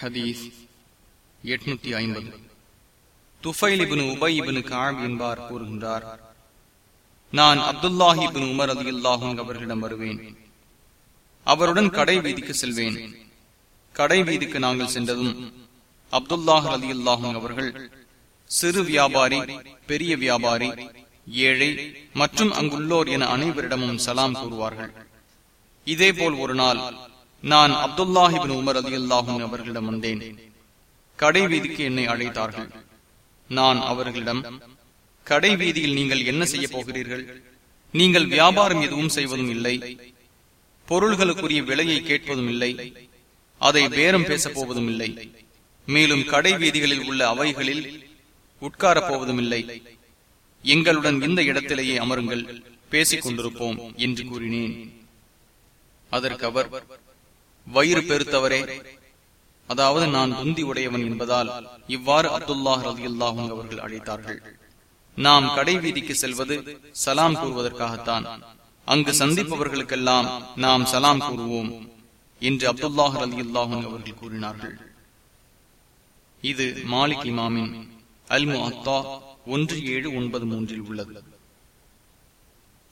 ஹதீஸ் எட்நூத்தி ஐம்பது. துஃபைலிபின் உபைபின் காம் என்பார் கூறுகின்றார் நான் அப்துல்லாஹிபின் உமர் அலி அல்லாஹும் அவர்களிடம் வருவேன். அவருடன் கடை வீதிக்கு செல்வேன். கடை வீதிக்கு நாங்கள் சென்றதும் அப்துல்லாஹ் அலி அல்லாஹும் அவர்கள் சிறு வியாபாரி பெரிய வியாபாரி ஏழை மற்றும் அங்குள்ளோர் என அனைவரிடமும் சலாம் கூறுவார்கள். இதேபோல் ஒரு நாள் நான் அப்துல்லாஹிபின் உமர் அலி அல்லாஹும் அவர்களிடம் வந்தேன். கடை வீதிக்கு என்னை அழைத்தார்கள். நான் அவர்களிடம் கடை வீதியில் நீங்கள் என்ன செய்ய போகிறீர்கள்? நீங்கள் வியாபாரம் எதுவும் செய்வதும் இல்லை. பொருள்களுக்குரிய விலையை கேட்பதும் இல்லை. அதை பேரம் பேசப் போவதும் இல்லை. மேலும் கடை வீதிகளில் உள்ள அவைகளில் உட்காரப் போவதும் இல்லை. எங்களுடன் இந்த இடத்திலேயே அமருங்கள். பேசிக் கொண்டிருப்போம் என்று கூறினேன். அதற்கு அவர் வயிறு பெருத்தவரே. அதாவது நான் புந்தி உடையவன் என்பதால் இவ்வாறு அப்துல்லாஹ் ரதியுல்லாஹும் அவர்கள் அழைத்தார்கள். நாம் கடை வீதிக்கு செல்வது சலாம் கூறுவதற்காகத்தான். அங்கு சந்திப்பவர்களுக்கெல்லாம் நாம் சலாம் கூறுவோம் என்று அப்துல்லாஹ் ரதியுல்லாஹும் அவர்கள் கூறினார்கள். இது மாலிக் இமாமின் அல்மு அத்தா ஒன்று ஏழு ஒன்பது மூன்றில் உள்ளது.